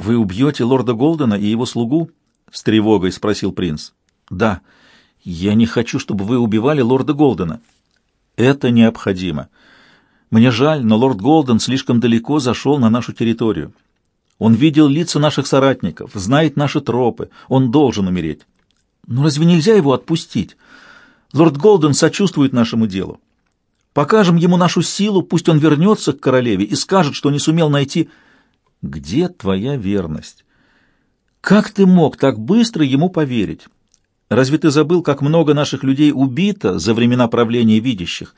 «Вы убьете лорда Голдена и его слугу?» — с тревогой спросил принц. «Да. Я не хочу, чтобы вы убивали лорда Голдена». «Это необходимо. Мне жаль, но лорд Голден слишком далеко зашел на нашу территорию. Он видел лица наших соратников, знает наши тропы. Он должен умереть. Но разве нельзя его отпустить? Лорд Голден сочувствует нашему делу. Покажем ему нашу силу, пусть он вернется к королеве и скажет, что не сумел найти... Где твоя верность? Как ты мог так быстро ему поверить? Разве ты забыл, как много наших людей убито за времена правления видящих?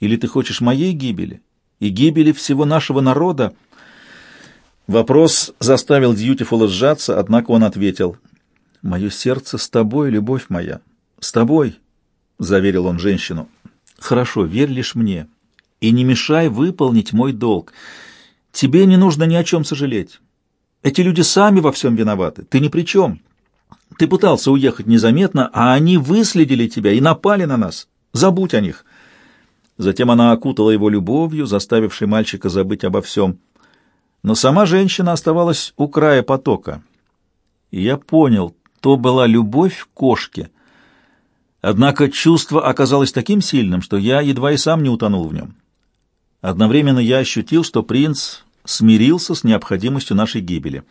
Или ты хочешь моей гибели и гибели всего нашего народа? Вопрос заставил Дьютифула сжаться, однако он ответил. «Мое сердце с тобой, любовь моя, с тобой», — заверил он женщину. Хорошо, верь лишь мне и не мешай выполнить мой долг. Тебе не нужно ни о чем сожалеть. Эти люди сами во всем виноваты, ты ни при чем. Ты пытался уехать незаметно, а они выследили тебя и напали на нас. Забудь о них. Затем она окутала его любовью, заставившей мальчика забыть обо всем. Но сама женщина оставалась у края потока. И я понял, то была любовь к кошке — Однако чувство оказалось таким сильным, что я едва и сам не утонул в нем. Одновременно я ощутил, что принц смирился с необходимостью нашей гибели.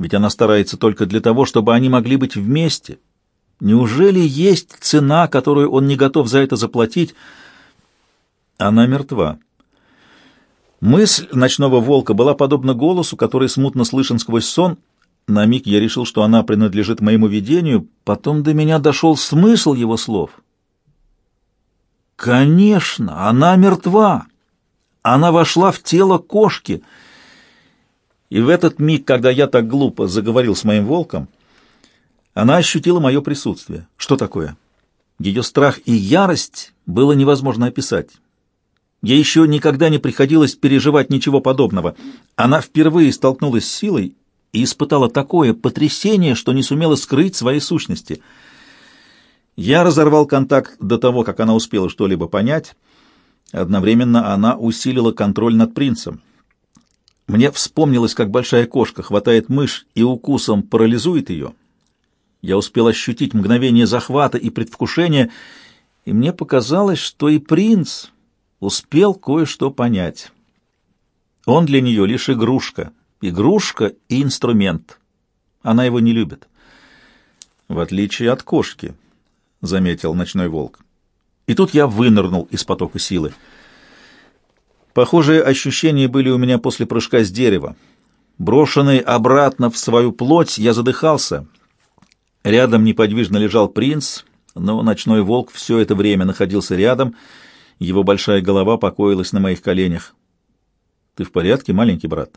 Ведь она старается только для того, чтобы они могли быть вместе. Неужели есть цена, которую он не готов за это заплатить? Она мертва. Мысль ночного волка была подобна голосу, который смутно слышен сквозь сон — на миг я решил, что она принадлежит моему видению, потом до меня дошел смысл его слов. Конечно, она мертва. Она вошла в тело кошки. И в этот миг, когда я так глупо заговорил с моим волком, она ощутила мое присутствие. Что такое? Ее страх и ярость было невозможно описать. Ей еще никогда не приходилось переживать ничего подобного. Она впервые столкнулась с силой и испытала такое потрясение, что не сумела скрыть своей сущности. Я разорвал контакт до того, как она успела что-либо понять. Одновременно она усилила контроль над принцем. Мне вспомнилось, как большая кошка хватает мышь и укусом парализует ее. Я успел ощутить мгновение захвата и предвкушения, и мне показалось, что и принц успел кое-что понять. Он для нее лишь игрушка — Игрушка и инструмент. Она его не любит. В отличие от кошки, заметил ночной волк. И тут я вынырнул из потока силы. Похожие ощущения были у меня после прыжка с дерева. Брошенный обратно в свою плоть, я задыхался. Рядом неподвижно лежал принц, но ночной волк все это время находился рядом. Его большая голова покоилась на моих коленях. «Ты в порядке, маленький брат?»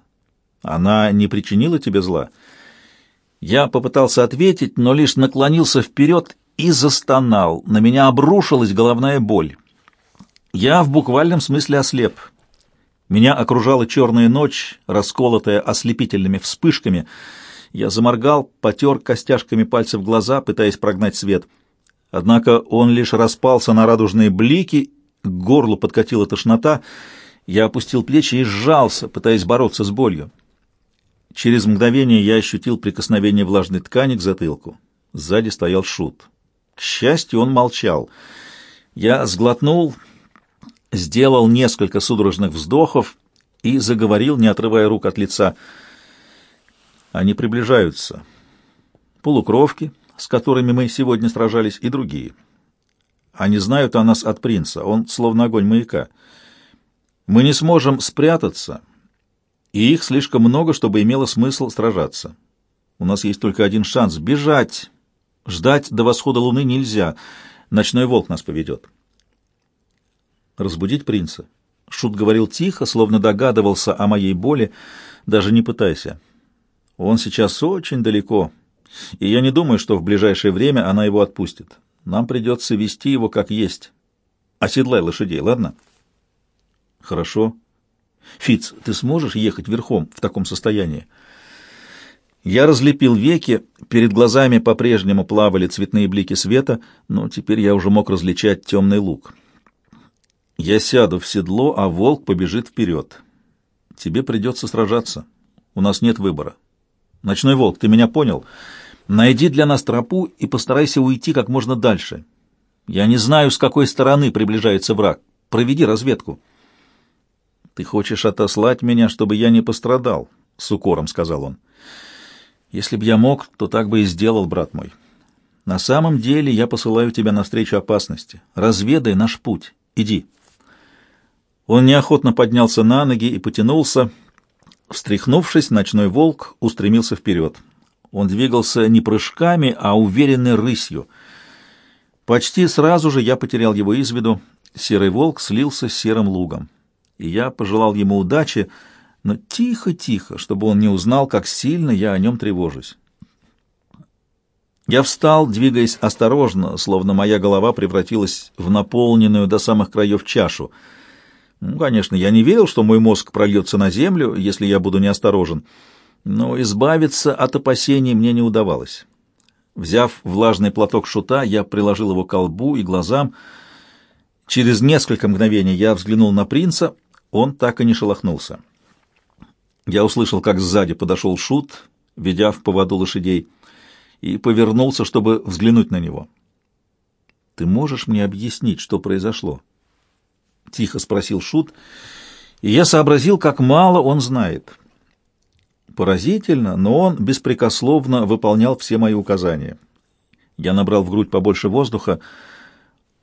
Она не причинила тебе зла? Я попытался ответить, но лишь наклонился вперед и застонал. На меня обрушилась головная боль. Я в буквальном смысле ослеп. Меня окружала черная ночь, расколотая ослепительными вспышками. Я заморгал, потер костяшками пальцев глаза, пытаясь прогнать свет. Однако он лишь распался на радужные блики, к горлу подкатила тошнота. Я опустил плечи и сжался, пытаясь бороться с болью. Через мгновение я ощутил прикосновение влажной ткани к затылку. Сзади стоял Шут. К счастью, он молчал. Я сглотнул, сделал несколько судорожных вздохов и заговорил, не отрывая рук от лица. Они приближаются. Полукровки, с которыми мы сегодня сражались, и другие. Они знают о нас от принца, он словно огонь маяка. Мы не сможем спрятаться — и их слишком много, чтобы имело смысл сражаться. У нас есть только один шанс — бежать. Ждать до восхода луны нельзя. Ночной волк нас поведет. Разбудить принца. Шут говорил тихо, словно догадывался о моей боли, даже не пытайся. Он сейчас очень далеко, и я не думаю, что в ближайшее время она его отпустит. Нам придется вести его как есть. Оседлай лошадей, ладно? Хорошо. Фиц, ты сможешь ехать верхом в таком состоянии? Я разлепил веки, перед глазами по-прежнему плавали цветные блики света, но теперь я уже мог различать темный лук. Я сяду в седло, а волк побежит вперед. Тебе придется сражаться. У нас нет выбора. Ночной волк, ты меня понял? Найди для нас тропу и постарайся уйти как можно дальше. Я не знаю, с какой стороны приближается враг. Проведи разведку. Ты хочешь отослать меня, чтобы я не пострадал, с укором сказал он. Если б я мог, то так бы и сделал, брат мой. На самом деле я посылаю тебя навстречу опасности. Разведай наш путь. Иди. Он неохотно поднялся на ноги и потянулся. Встряхнувшись, ночной волк устремился вперед. Он двигался не прыжками, а уверенной рысью. Почти сразу же я потерял его из виду. Серый волк слился с серым лугом. И я пожелал ему удачи, но тихо-тихо, чтобы он не узнал, как сильно я о нем тревожусь. Я встал, двигаясь осторожно, словно моя голова превратилась в наполненную до самых краев чашу. Ну, конечно, я не верил, что мой мозг прольется на землю, если я буду неосторожен, но избавиться от опасений мне не удавалось. Взяв влажный платок шута, я приложил его к колбу и глазам. Через несколько мгновений я взглянул на принца, он так и не шелохнулся. Я услышал, как сзади подошел шут, ведя в поводу лошадей и повернулся, чтобы взглянуть на него. «Ты можешь мне объяснить, что произошло?» — тихо спросил Шут, и я сообразил, как мало он знает. Поразительно, но он беспрекословно выполнял все мои указания. Я набрал в грудь побольше воздуха.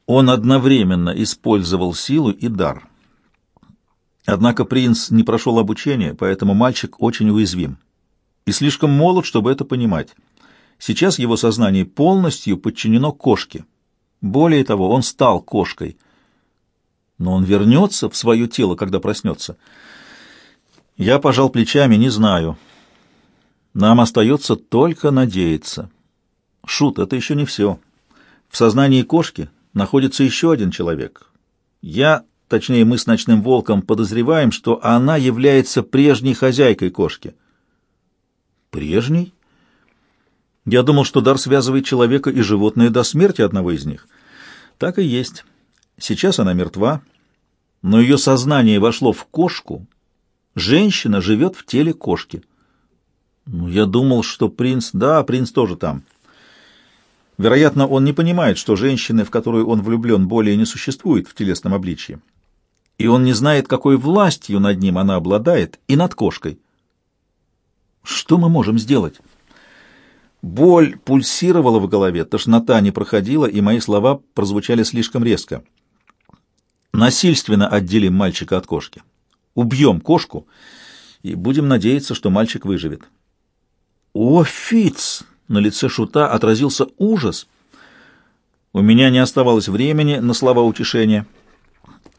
Он одновременно использовал силу и дар. Однако принц не прошел обучение, поэтому мальчик очень уязвим и слишком молод, чтобы это понимать. Сейчас его сознание полностью подчинено кошке. Более того, он стал кошкой. Но он вернется в свое тело, когда проснется. Я пожал плечами, не знаю. Нам остается только надеяться. Шут, это еще не все. В сознании кошки находится еще один человек. Я, точнее мы с ночным волком, подозреваем, что она является прежней хозяйкой кошки. Прежней? Я думал, что дар связывает человека и животное до смерти одного из них. Так и есть. Сейчас она мертва, но ее сознание вошло в кошку. Женщина живет в теле кошки. Ну, я думал, что принц... Да, принц тоже там. Вероятно, он не понимает, что женщины, в которую он влюблен, более не существует в телесном обличье. И он не знает, какой властью над ним она обладает и над кошкой. Что мы можем сделать? Боль пульсировала в голове, тошнота не проходила, и мои слова прозвучали слишком резко. Насильственно отделим мальчика от кошки. Убьем кошку и будем надеяться, что мальчик выживет. О, Фиц! На лице шута отразился ужас. У меня не оставалось времени на слова утешения.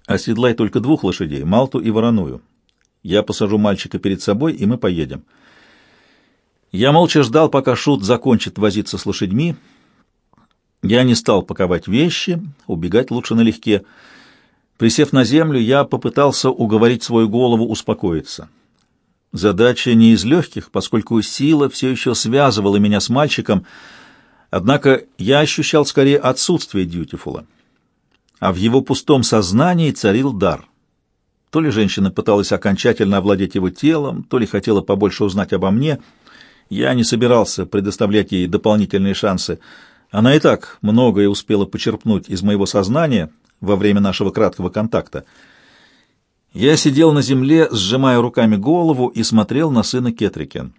Оседлай только двух лошадей, Малту и Вороную. Я посажу мальчика перед собой, и мы поедем. Я молча ждал, пока Шут закончит возиться с лошадьми. Я не стал паковать вещи, убегать лучше налегке. Присев на землю, я попытался уговорить свою голову успокоиться. Задача не из легких, поскольку сила все еще связывала меня с мальчиком, однако я ощущал скорее отсутствие Дьютифула. А в его пустом сознании царил дар. То ли женщина пыталась окончательно овладеть его телом, то ли хотела побольше узнать обо мне — я не собирался предоставлять ей дополнительные шансы. Она и так многое успела почерпнуть из моего сознания во время нашего краткого контакта. Я сидел на земле, сжимая руками голову, и смотрел на сына Кетрикен.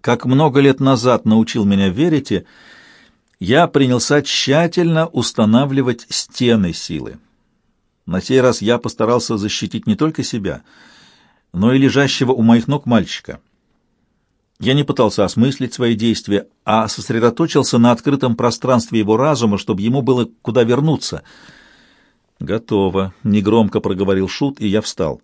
Как много лет назад научил меня верите, я принялся тщательно устанавливать стены силы. На сей раз я постарался защитить не только себя, но и лежащего у моих ног мальчика. Я не пытался осмыслить свои действия, а сосредоточился на открытом пространстве его разума, чтобы ему было куда вернуться. «Готово», — негромко проговорил Шут, и я встал.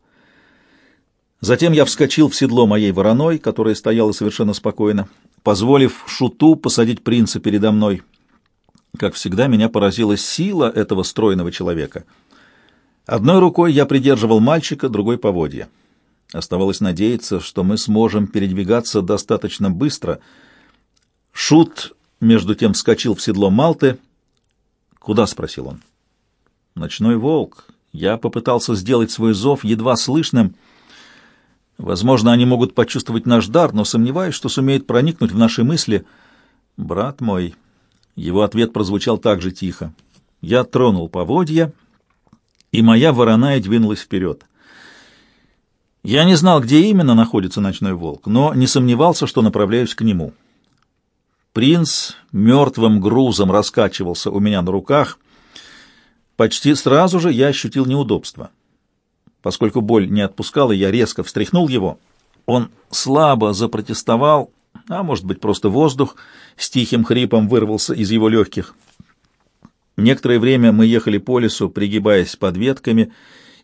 Затем я вскочил в седло моей вороной, которая стояла совершенно спокойно, позволив Шуту посадить принца передо мной. Как всегда, меня поразила сила этого стройного человека. Одной рукой я придерживал мальчика, другой — поводья. Оставалось надеяться, что мы сможем передвигаться достаточно быстро. Шут, между тем, вскочил в седло Малты. «Куда?» — спросил он. «Ночной волк. Я попытался сделать свой зов едва слышным. Возможно, они могут почувствовать наш дар, но сомневаюсь, что сумеют проникнуть в наши мысли. Брат мой, его ответ прозвучал так же тихо. Я тронул поводья, и моя вороная двинулась вперед. Я не знал, где именно находится ночной волк, но не сомневался, что направляюсь к нему. Принц мертвым грузом раскачивался у меня на руках. Почти сразу же я ощутил неудобство. Поскольку боль не отпускала, я резко встряхнул его. Он слабо запротестовал, а может быть просто воздух с тихим хрипом вырвался из его легких. Некоторое время мы ехали по лесу, пригибаясь под ветками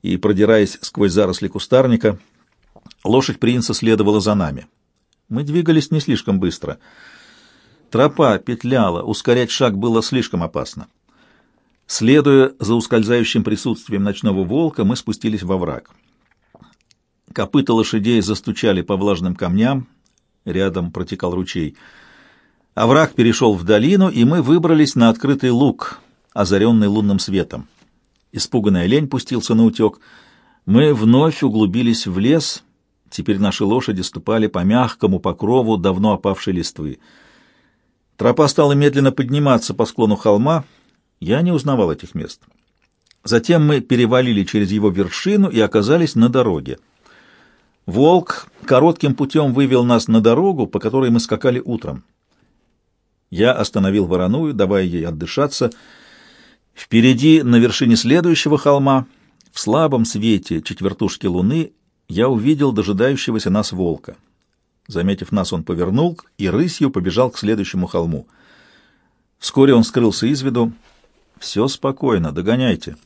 и продираясь сквозь заросли кустарника. Лошадь принца следовала за нами. Мы двигались не слишком быстро. Тропа петляла, ускорять шаг было слишком опасно. Следуя за ускользающим присутствием ночного волка, мы спустились во враг. Копыта лошадей застучали по влажным камням, рядом протекал ручей. Овраг перешел в долину, и мы выбрались на открытый луг, озаренный лунным светом. Испуганный олень пустился на утек. Мы вновь углубились в лес. Теперь наши лошади ступали по мягкому покрову давно опавшей листвы. Тропа стала медленно подниматься по склону холма — я не узнавал этих мест. Затем мы перевалили через его вершину и оказались на дороге. Волк коротким путем вывел нас на дорогу, по которой мы скакали утром. Я остановил вороную, давая ей отдышаться. Впереди, на вершине следующего холма, в слабом свете четвертушки луны, я увидел дожидающегося нас волка. Заметив нас, он повернул и рысью побежал к следующему холму. Вскоре он скрылся из виду. Все спокойно, догоняйте.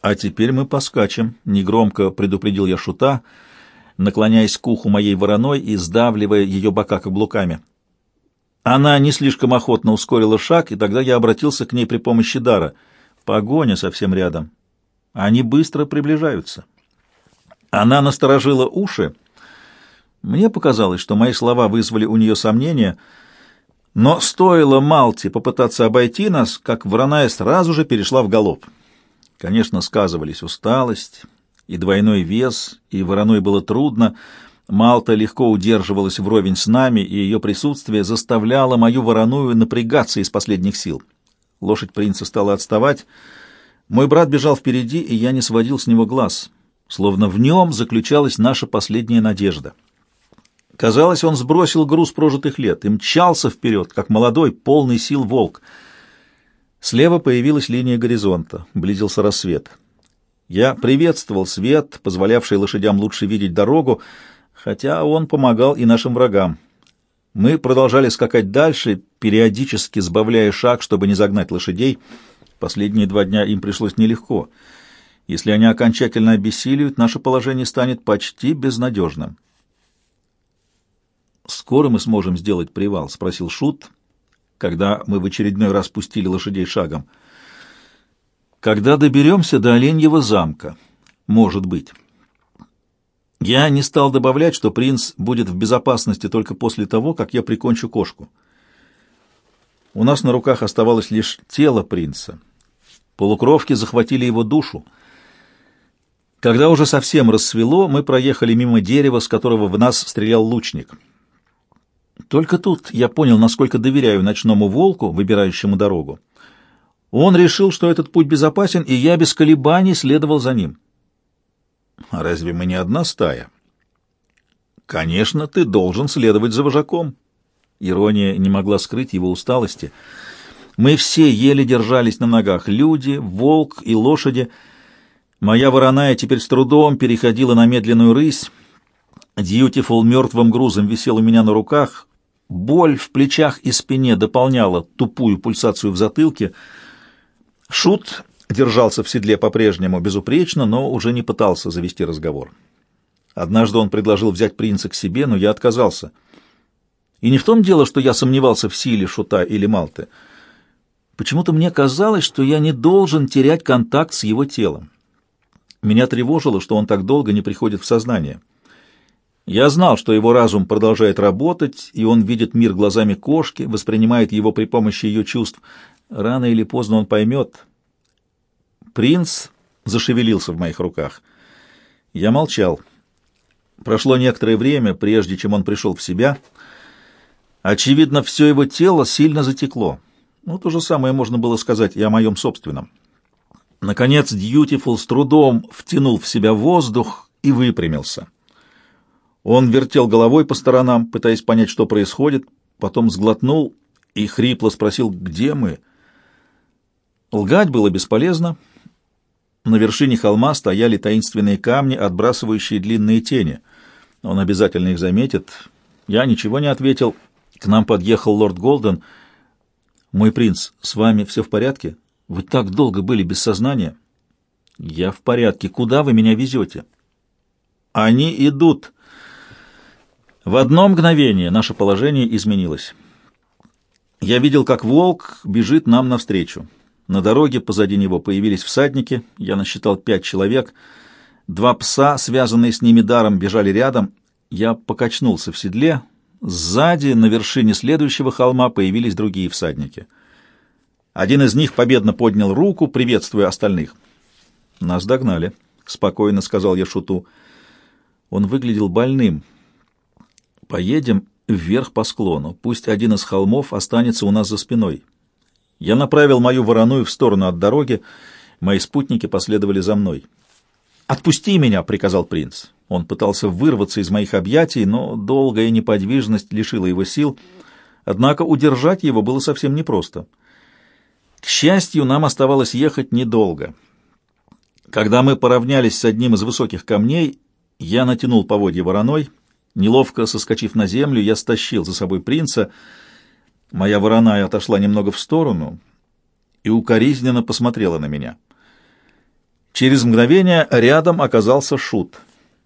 А теперь мы поскачем, негромко предупредил я шута, наклоняясь к уху моей вороной и сдавливая ее бока каблуками. Она не слишком охотно ускорила шаг, и тогда я обратился к ней при помощи дара. Погоня совсем рядом. Они быстро приближаются. Она насторожила уши. Мне показалось, что мои слова вызвали у нее сомнения — но стоило Малте попытаться обойти нас, как вороная сразу же перешла в галоп. Конечно, сказывались усталость и двойной вес, и вороной было трудно. Малта легко удерживалась вровень с нами, и ее присутствие заставляло мою вороную напрягаться из последних сил. Лошадь принца стала отставать. Мой брат бежал впереди, и я не сводил с него глаз, словно в нем заключалась наша последняя надежда. Казалось, он сбросил груз прожитых лет и мчался вперед, как молодой, полный сил волк. Слева появилась линия горизонта, близился рассвет. Я приветствовал свет, позволявший лошадям лучше видеть дорогу, хотя он помогал и нашим врагам. Мы продолжали скакать дальше, периодически сбавляя шаг, чтобы не загнать лошадей. Последние два дня им пришлось нелегко. Если они окончательно обессилиют, наше положение станет почти безнадежным. «Скоро мы сможем сделать привал?» — спросил Шут, когда мы в очередной раз пустили лошадей шагом. «Когда доберемся до Оленьего замка, может быть». Я не стал добавлять, что принц будет в безопасности только после того, как я прикончу кошку. У нас на руках оставалось лишь тело принца. Полукровки захватили его душу. Когда уже совсем рассвело, мы проехали мимо дерева, с которого в нас стрелял лучник — только тут я понял, насколько доверяю ночному волку, выбирающему дорогу. Он решил, что этот путь безопасен, и я без колебаний следовал за ним. А разве мы не одна стая? Конечно, ты должен следовать за вожаком. Ирония не могла скрыть его усталости. Мы все еле держались на ногах. Люди, волк и лошади. Моя вороная теперь с трудом переходила на медленную рысь. Дьютифул мертвым грузом висел у меня на руках, Боль в плечах и спине дополняла тупую пульсацию в затылке. Шут держался в седле по-прежнему безупречно, но уже не пытался завести разговор. Однажды он предложил взять принца к себе, но я отказался. И не в том дело, что я сомневался в силе Шута или Малты. Почему-то мне казалось, что я не должен терять контакт с его телом. Меня тревожило, что он так долго не приходит в сознание. Я знал, что его разум продолжает работать, и он видит мир глазами кошки, воспринимает его при помощи ее чувств. Рано или поздно он поймет. Принц зашевелился в моих руках. Я молчал. Прошло некоторое время, прежде чем он пришел в себя. Очевидно, все его тело сильно затекло. Ну, то же самое можно было сказать и о моем собственном. Наконец, Дьютифул с трудом втянул в себя воздух и выпрямился. Он вертел головой по сторонам, пытаясь понять, что происходит, потом сглотнул и хрипло спросил, где мы. Лгать было бесполезно. На вершине холма стояли таинственные камни, отбрасывающие длинные тени. Он обязательно их заметит. Я ничего не ответил. К нам подъехал лорд Голден. «Мой принц, с вами все в порядке? Вы так долго были без сознания?» «Я в порядке. Куда вы меня везете?» «Они идут». В одно мгновение наше положение изменилось. Я видел, как волк бежит нам навстречу. На дороге позади него появились всадники, я насчитал пять человек. Два пса, связанные с ними даром, бежали рядом. Я покачнулся в седле. Сзади, на вершине следующего холма, появились другие всадники. Один из них победно поднял руку, приветствуя остальных. «Нас догнали», — спокойно сказал я Шуту. Он выглядел больным. «Поедем вверх по склону. Пусть один из холмов останется у нас за спиной. Я направил мою вороную в сторону от дороги. Мои спутники последовали за мной. «Отпусти меня!» — приказал принц. Он пытался вырваться из моих объятий, но долгая неподвижность лишила его сил. Однако удержать его было совсем непросто. К счастью, нам оставалось ехать недолго. Когда мы поравнялись с одним из высоких камней, я натянул поводья вороной. Неловко соскочив на землю, я стащил за собой принца — Моя вороная отошла немного в сторону и укоризненно посмотрела на меня. Через мгновение рядом оказался Шут.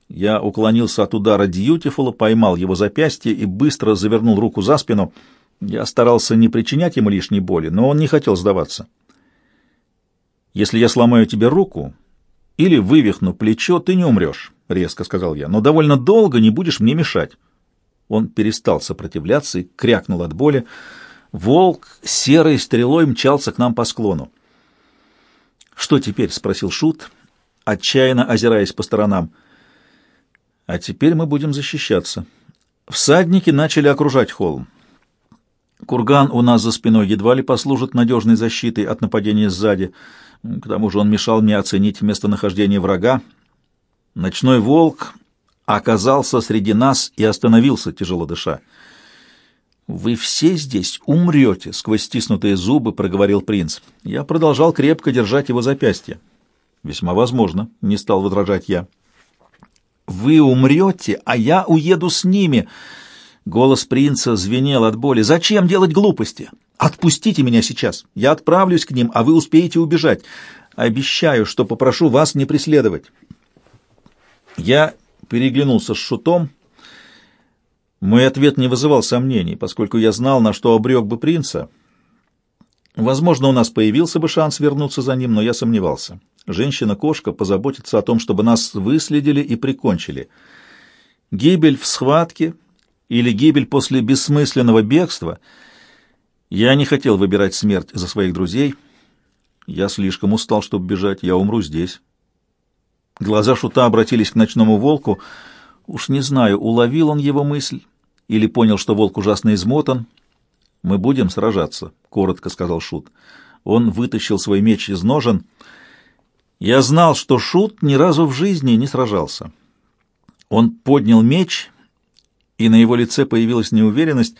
Я уклонился от удара Дьютифула, поймал его запястье и быстро завернул руку за спину. Я старался не причинять ему лишней боли, но он не хотел сдаваться. «Если я сломаю тебе руку или вывихну плечо, ты не умрешь», — резко сказал я, — «но довольно долго не будешь мне мешать». Он перестал сопротивляться и крякнул от боли. Волк серой стрелой мчался к нам по склону. «Что теперь?» — спросил Шут, отчаянно озираясь по сторонам. «А теперь мы будем защищаться». Всадники начали окружать холм. Курган у нас за спиной едва ли послужит надежной защитой от нападения сзади. К тому же он мешал мне оценить местонахождение врага. Ночной волк оказался среди нас и остановился, тяжело дыша. «Вы все здесь умрете!» — сквозь стиснутые зубы проговорил принц. Я продолжал крепко держать его запястье. «Весьма возможно», — не стал возражать я. «Вы умрете, а я уеду с ними!» Голос принца звенел от боли. «Зачем делать глупости? Отпустите меня сейчас. Я отправлюсь к ним, а вы успеете убежать. Обещаю, что попрошу вас не преследовать». Я переглянулся с шутом. Мой ответ не вызывал сомнений, поскольку я знал, на что обрек бы принца. Возможно, у нас появился бы шанс вернуться за ним, но я сомневался. Женщина-кошка позаботится о том, чтобы нас выследили и прикончили. Гибель в схватке или гибель после бессмысленного бегства — я не хотел выбирать смерть за своих друзей. Я слишком устал, чтобы бежать. Я умру здесь. Глаза Шута обратились к ночному волку. Уж не знаю, уловил он его мысль или понял, что волк ужасно измотан. «Мы будем сражаться», — коротко сказал Шут. Он вытащил свой меч из ножен. Я знал, что Шут ни разу в жизни не сражался. Он поднял меч, и на его лице появилась неуверенность.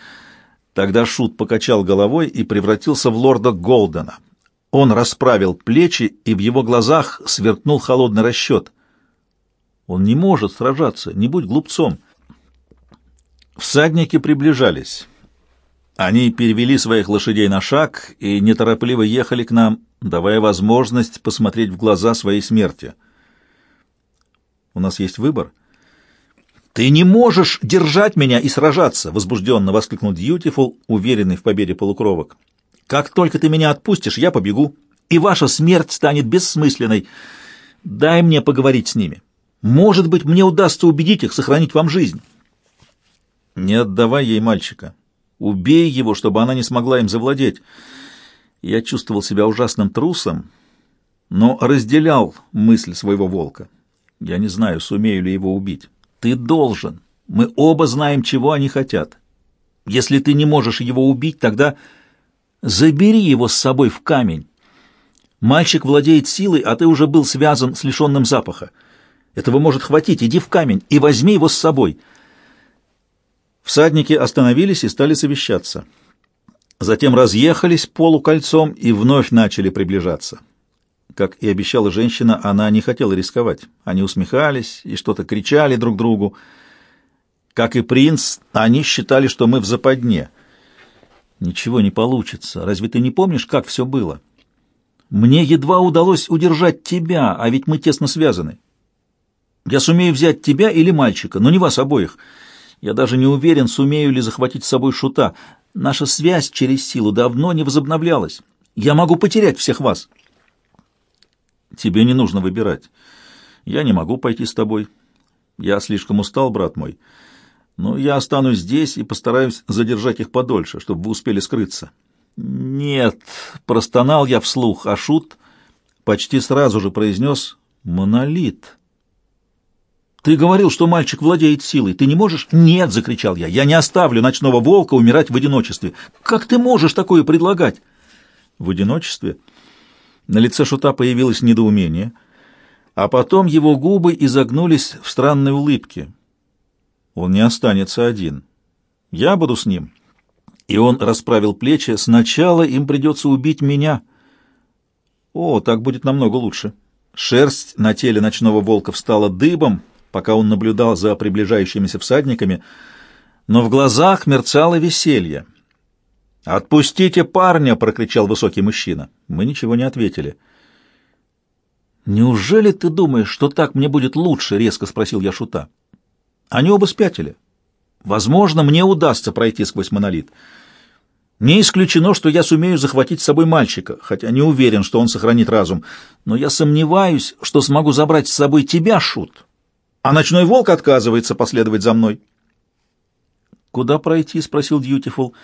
Тогда Шут покачал головой и превратился в лорда Голдена. Он расправил плечи, и в его глазах сверкнул холодный расчет. Он не может сражаться, не будь глупцом. Всадники приближались. Они перевели своих лошадей на шаг и неторопливо ехали к нам, давая возможность посмотреть в глаза своей смерти. У нас есть выбор. «Ты не можешь держать меня и сражаться!» — возбужденно воскликнул Дьютифул, уверенный в победе полукровок. Как только ты меня отпустишь, я побегу, и ваша смерть станет бессмысленной. Дай мне поговорить с ними. Может быть, мне удастся убедить их сохранить вам жизнь. Не отдавай ей мальчика. Убей его, чтобы она не смогла им завладеть. Я чувствовал себя ужасным трусом, но разделял мысль своего волка. Я не знаю, сумею ли его убить. Ты должен. Мы оба знаем, чего они хотят. Если ты не можешь его убить, тогда забери его с собой в камень. Мальчик владеет силой, а ты уже был связан с лишенным запаха. Этого может хватить. Иди в камень и возьми его с собой. Всадники остановились и стали совещаться. Затем разъехались полукольцом и вновь начали приближаться. Как и обещала женщина, она не хотела рисковать. Они усмехались и что-то кричали друг другу. Как и принц, они считали, что мы в западне. Ничего не получится. Разве ты не помнишь, как все было? Мне едва удалось удержать тебя, а ведь мы тесно связаны. Я сумею взять тебя или мальчика, но не вас обоих. Я даже не уверен, сумею ли захватить с собой шута. Наша связь через силу давно не возобновлялась. Я могу потерять всех вас. Тебе не нужно выбирать. Я не могу пойти с тобой. Я слишком устал, брат мой. Но я останусь здесь и постараюсь задержать их подольше, чтобы вы успели скрыться. Нет, простонал я вслух, а Шут почти сразу же произнес «Монолит». «Ты говорил, что мальчик владеет силой. Ты не можешь?» «Нет!» — закричал я. «Я не оставлю ночного волка умирать в одиночестве. Как ты можешь такое предлагать?» «В одиночестве?» На лице Шута появилось недоумение, а потом его губы изогнулись в странной улыбке. «Он не останется один. Я буду с ним». И он расправил плечи. «Сначала им придется убить меня». «О, так будет намного лучше». Шерсть на теле ночного волка встала дыбом, пока он наблюдал за приближающимися всадниками, но в глазах мерцало веселье. «Отпустите парня!» — прокричал высокий мужчина. Мы ничего не ответили. «Неужели ты думаешь, что так мне будет лучше?» — резко спросил я Шута. Они оба спятили. Возможно, мне удастся пройти сквозь монолит. Не исключено, что я сумею захватить с собой мальчика, хотя не уверен, что он сохранит разум. Но я сомневаюсь, что смогу забрать с собой тебя, Шут а ночной волк отказывается последовать за мной. «Куда пройти?» — спросил Дьютифул.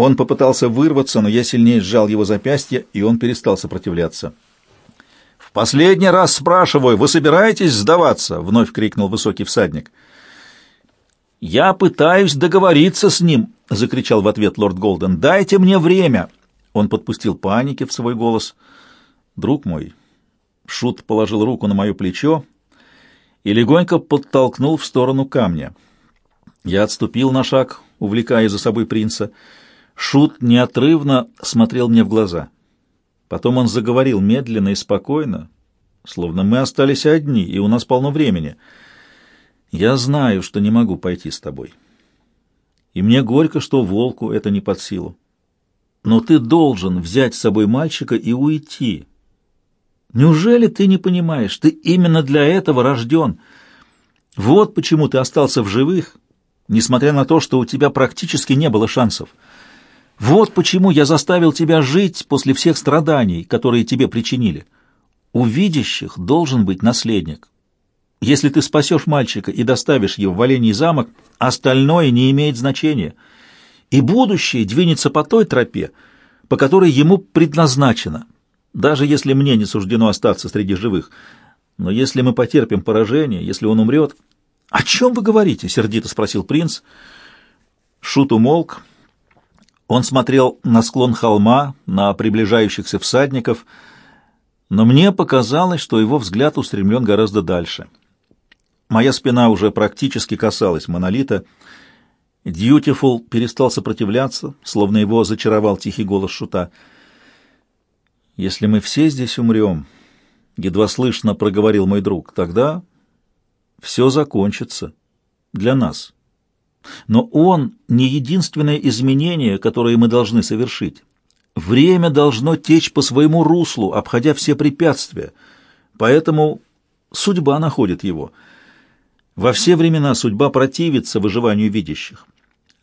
Он попытался вырваться, но я сильнее сжал его запястье, и он перестал сопротивляться. «В последний раз спрашиваю, вы собираетесь сдаваться?» — вновь крикнул высокий всадник. «Я пытаюсь договориться с ним!» — закричал в ответ лорд Голден. «Дайте мне время!» Он подпустил паники в свой голос. «Друг мой...» Шут положил руку на мое плечо, и легонько подтолкнул в сторону камня. Я отступил на шаг, увлекая за собой принца. Шут неотрывно смотрел мне в глаза. Потом он заговорил медленно и спокойно, словно мы остались одни, и у нас полно времени. «Я знаю, что не могу пойти с тобой. И мне горько, что волку это не под силу. Но ты должен взять с собой мальчика и уйти, Неужели ты не понимаешь? Ты именно для этого рожден. Вот почему ты остался в живых, несмотря на то, что у тебя практически не было шансов. Вот почему я заставил тебя жить после всех страданий, которые тебе причинили. У видящих должен быть наследник. Если ты спасешь мальчика и доставишь его в Олений замок, остальное не имеет значения. И будущее двинется по той тропе, по которой ему предназначено даже если мне не суждено остаться среди живых. Но если мы потерпим поражение, если он умрет... — О чем вы говорите? — сердито спросил принц. Шут умолк. Он смотрел на склон холма, на приближающихся всадников, но мне показалось, что его взгляд устремлен гораздо дальше. Моя спина уже практически касалась монолита. Дьютифул перестал сопротивляться, словно его зачаровал тихий голос шута — если мы все здесь умрем, — едва слышно проговорил мой друг, — тогда все закончится для нас. Но он не единственное изменение, которое мы должны совершить. Время должно течь по своему руслу, обходя все препятствия. Поэтому судьба находит его. Во все времена судьба противится выживанию видящих.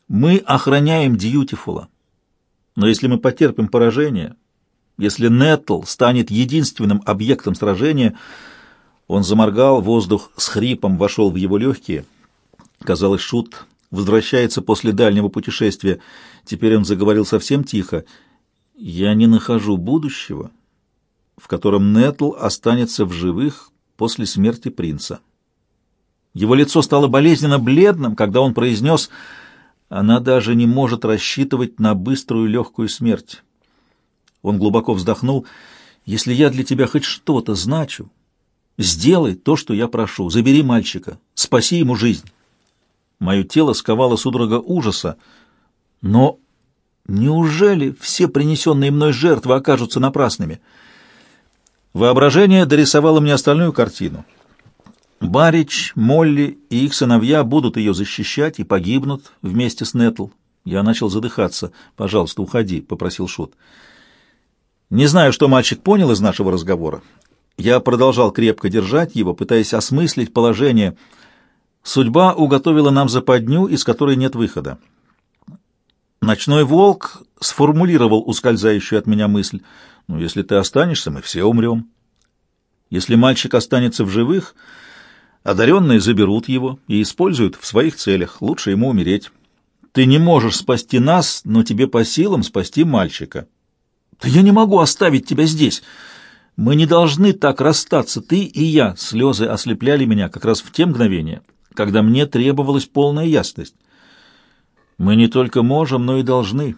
Мы охраняем Дьютифула. Но если мы потерпим поражение, если Нетл станет единственным объектом сражения, он заморгал, воздух с хрипом вошел в его легкие. Казалось, Шут возвращается после дальнего путешествия. Теперь он заговорил совсем тихо. «Я не нахожу будущего, в котором Нетл останется в живых после смерти принца. Его лицо стало болезненно бледным, когда он произнес «Она даже не может рассчитывать на быструю легкую смерть». Он глубоко вздохнул «Если я для тебя хоть что-то значу, сделай то, что я прошу, забери мальчика, спаси ему жизнь». Мое тело сковало судорога ужаса, но неужели все принесенные мной жертвы окажутся напрасными? Воображение дорисовало мне остальную картину. Барич, Молли и их сыновья будут ее защищать и погибнут вместе с Нетл. Я начал задыхаться. «Пожалуйста, уходи», — попросил Шут. Не знаю, что мальчик понял из нашего разговора. Я продолжал крепко держать его, пытаясь осмыслить положение. Судьба уготовила нам западню, из которой нет выхода. Ночной волк сформулировал ускользающую от меня мысль. «Ну, если ты останешься, мы все умрем». Если мальчик останется в живых, одаренные заберут его и используют в своих целях. Лучше ему умереть. Ты не можешь спасти нас, но тебе по силам спасти мальчика. Да я не могу оставить тебя здесь. Мы не должны так расстаться, ты и я. Слезы ослепляли меня как раз в те мгновения, когда мне требовалась полная ясность. Мы не только можем, но и должны.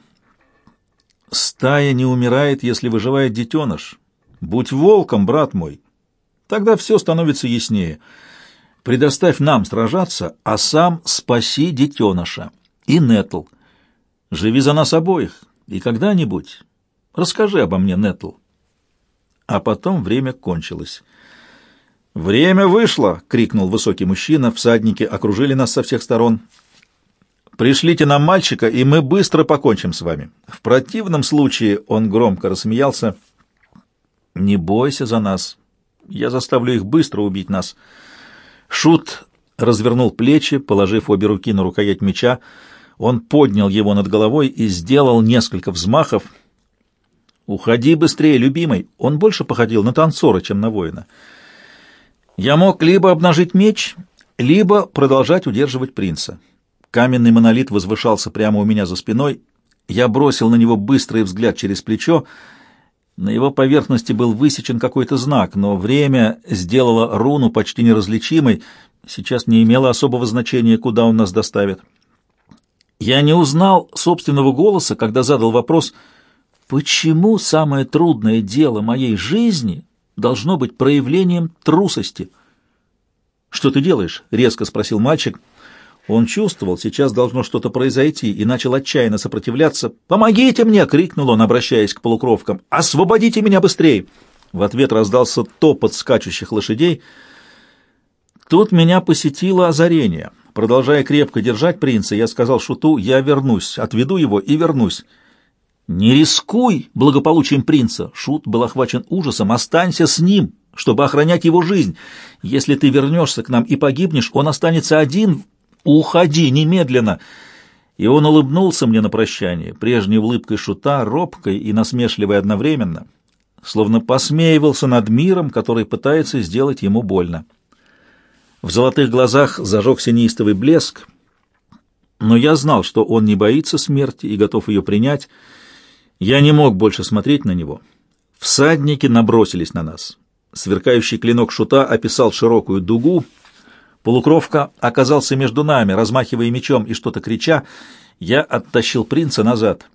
Стая не умирает, если выживает детеныш. Будь волком, брат мой. Тогда все становится яснее. Предоставь нам сражаться, а сам спаси детеныша. И Нетл. Живи за нас обоих, и когда-нибудь расскажи обо мне, Нетл. А потом время кончилось. «Время вышло!» — крикнул высокий мужчина. Всадники окружили нас со всех сторон. Пришлите нам мальчика, и мы быстро покончим с вами. В противном случае он громко рассмеялся. Не бойся за нас. Я заставлю их быстро убить нас. Шут развернул плечи, положив обе руки на рукоять меча. Он поднял его над головой и сделал несколько взмахов. «Уходи быстрее, любимый!» Он больше походил на танцора, чем на воина. Я мог либо обнажить меч, либо продолжать удерживать принца. Каменный монолит возвышался прямо у меня за спиной. Я бросил на него быстрый взгляд через плечо. На его поверхности был высечен какой-то знак, но время сделало руну почти неразличимой. Сейчас не имело особого значения, куда он нас доставит. Я не узнал собственного голоса, когда задал вопрос, почему самое трудное дело моей жизни должно быть проявлением трусости. «Что ты делаешь?» — резко спросил мальчик. Он чувствовал, сейчас должно что-то произойти, и начал отчаянно сопротивляться. «Помогите мне!» — крикнул он, обращаясь к полукровкам. «Освободите меня быстрее!» В ответ раздался топот скачущих лошадей. Тут меня посетило озарение. Продолжая крепко держать принца, я сказал Шуту, «Я вернусь, отведу его и вернусь». «Не рискуй благополучием принца!» Шут был охвачен ужасом. «Останься с ним, чтобы охранять его жизнь. Если ты вернешься к нам и погибнешь, он останется один «Уходи немедленно!» И он улыбнулся мне на прощание, прежней улыбкой шута, робкой и насмешливой одновременно, словно посмеивался над миром, который пытается сделать ему больно. В золотых глазах зажегся неистовый блеск, но я знал, что он не боится смерти и готов ее принять. Я не мог больше смотреть на него. Всадники набросились на нас. Сверкающий клинок шута описал широкую дугу, Полукровка оказался между нами, размахивая мечом и что-то крича. Я оттащил принца назад.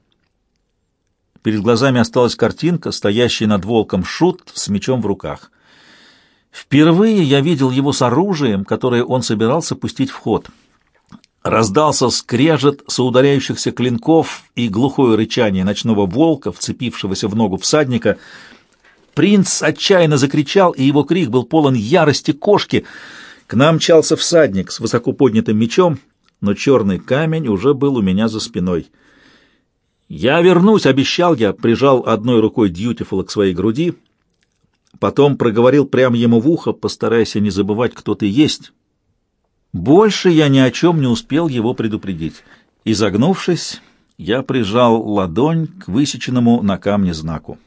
Перед глазами осталась картинка, стоящий над волком шут с мечом в руках. Впервые я видел его с оружием, которое он собирался пустить в ход. Раздался скрежет соударяющихся клинков и глухое рычание ночного волка, вцепившегося в ногу всадника. Принц отчаянно закричал, и его крик был полон ярости кошки — к нам мчался всадник с высоко поднятым мечом, но черный камень уже был у меня за спиной. «Я вернусь», — обещал я, прижал одной рукой Дьютифула к своей груди, потом проговорил прямо ему в ухо, постарайся не забывать, кто ты есть. Больше я ни о чем не успел его предупредить. Изогнувшись, я прижал ладонь к высеченному на камне знаку.